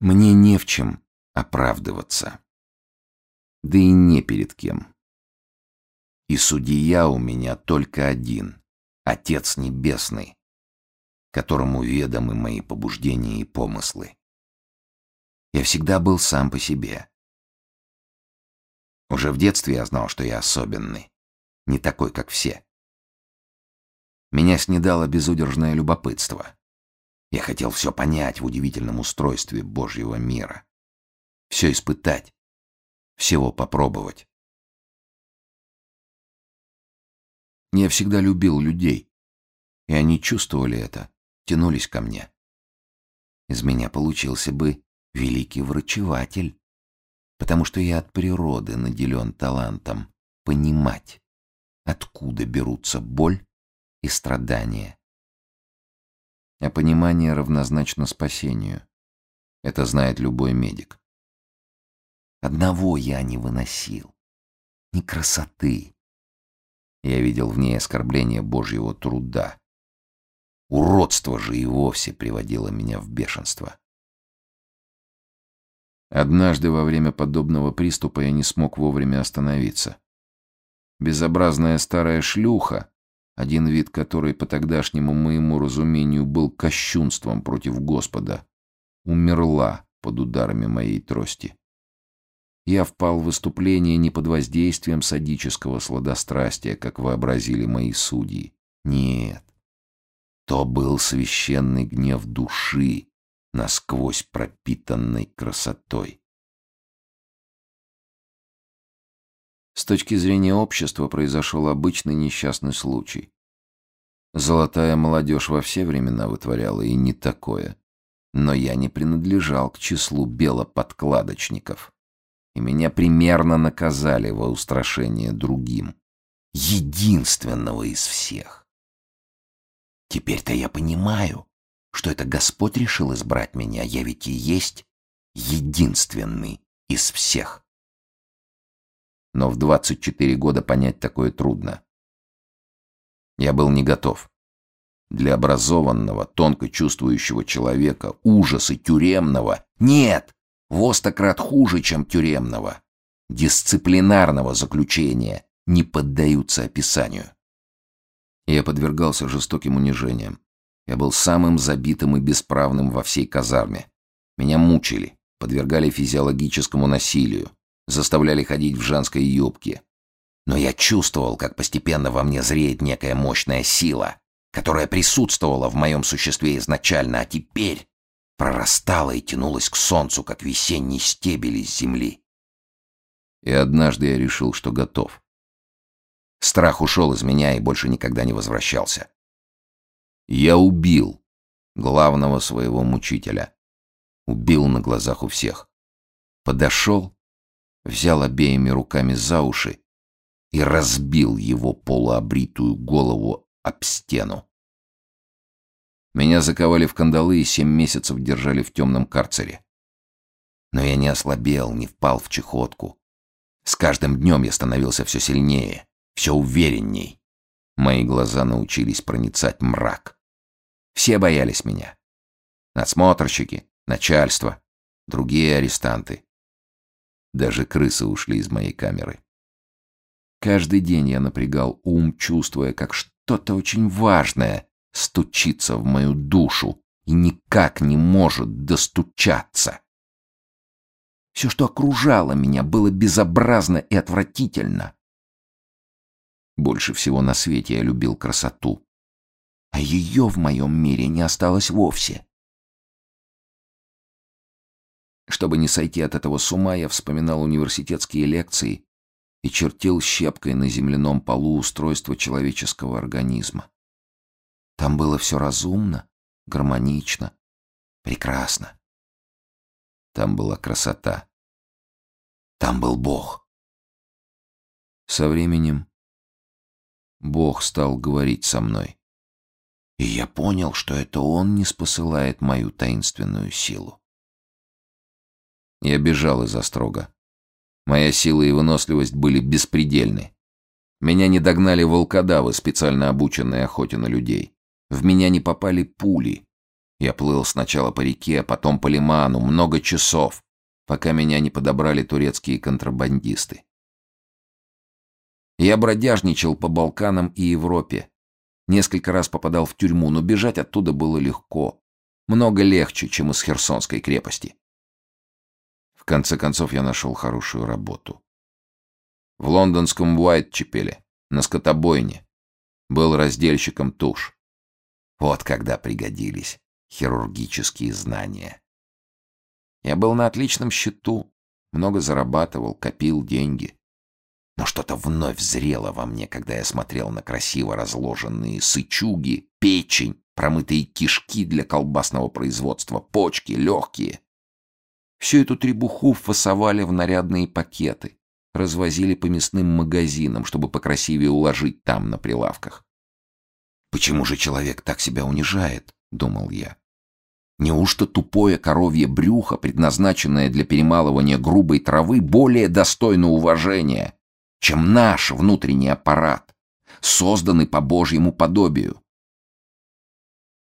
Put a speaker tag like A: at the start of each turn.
A: Мне не в чем оправдываться. Да и не перед кем. И судья у меня только один — Отец Небесный, которому ведомы мои побуждения и помыслы. Я всегда был сам по себе. Уже в детстве я знал, что я особенный, не такой, как все. Меня снедало безудержное любопытство. Я хотел все понять в удивительном устройстве Божьего мира. Все испытать, всего попробовать. Я всегда любил людей, и они чувствовали это, тянулись ко мне. Из меня получился бы великий врачеватель, потому что я от природы наделен талантом понимать, откуда берутся боль и страдания. А понимание равнозначно спасению. Это знает любой медик. Одного я не выносил. Ни красоты. Я видел в ней оскорбление Божьего труда. Уродство же и вовсе приводило меня в бешенство. Однажды во время подобного приступа я не смог вовремя остановиться. Безобразная старая шлюха, один вид которой по тогдашнему моему разумению был кощунством против Господа, умерла под ударами моей трости. Я впал в выступление не под воздействием садического сладострастия, как вообразили мои судьи. Нет. То был священный гнев души, насквозь пропитанной красотой. С точки зрения общества произошел обычный несчастный случай. Золотая молодежь во все времена вытворяла и не такое. Но я не принадлежал к числу белоподкладочников. И меня примерно наказали во устрашение другим. Единственного из всех. Теперь-то я понимаю, что это Господь решил избрать меня, я ведь и есть единственный из всех. Но в 24 года понять такое трудно. Я был не готов. Для образованного, тонко чувствующего человека, ужасы тюремного нет, востократ хуже, чем тюремного, дисциплинарного заключения не поддаются описанию. Я подвергался жестоким унижениям. Я был самым забитым и бесправным во всей казарме. Меня мучили, подвергали физиологическому насилию, заставляли ходить в женской юбке. Но я чувствовал, как постепенно во мне зреет некая мощная сила, которая присутствовала в моем существе изначально, а теперь прорастала и тянулась к солнцу, как весенний стебель из земли. И однажды я решил, что готов. Страх ушел из меня и больше никогда не возвращался. Я убил главного своего мучителя. Убил на глазах у всех. Подошел, взял обеими руками за уши и разбил его полуобритую голову об стену. Меня заковали в кандалы и семь месяцев держали в темном карцере. Но я не ослабел, не впал в чехотку. С каждым днем я становился все сильнее, все уверенней. Мои глаза научились проницать мрак. Все боялись меня. Надсмотрщики, начальство, другие арестанты. Даже крысы ушли из моей камеры. Каждый день я напрягал ум, чувствуя, как что-то очень важное стучится в мою душу и никак не может достучаться. Все, что окружало меня, было безобразно и отвратительно. Больше всего на свете я любил красоту а ее в моем мире не осталось вовсе. Чтобы не сойти от этого с ума, я вспоминал университетские лекции и чертил щепкой на земляном полу устройство человеческого организма. Там было все разумно, гармонично, прекрасно. Там была красота. Там был Бог. Со временем Бог стал говорить со мной. И я понял, что это он не спосылает мою таинственную силу. Я бежал из острога. Моя сила и выносливость были беспредельны. Меня не догнали волкодавы, специально обученные охоте на людей. В меня не попали пули. Я плыл сначала по реке, а потом по лиману, много часов, пока меня не подобрали турецкие контрабандисты. Я бродяжничал по Балканам и Европе. Несколько раз попадал в тюрьму, но бежать оттуда было легко. Много легче, чем из Херсонской крепости. Конце концов я нашел хорошую работу. В лондонском Уайтчепеле, на скотобойне, был раздельщиком туш. Вот когда пригодились хирургические знания. Я был на отличном счету, много зарабатывал, копил деньги. Но что-то вновь зрело во мне, когда я смотрел на красиво разложенные сычуги, печень, промытые кишки для колбасного производства, почки, легкие. Всю эту требуху фасовали в нарядные пакеты, развозили по мясным магазинам, чтобы покрасивее уложить там на прилавках. «Почему же человек так себя унижает?» — думал я. Неужто тупое коровье брюхо, предназначенное для перемалывания грубой травы, более достойно уважения, чем наш внутренний аппарат, созданный по Божьему подобию?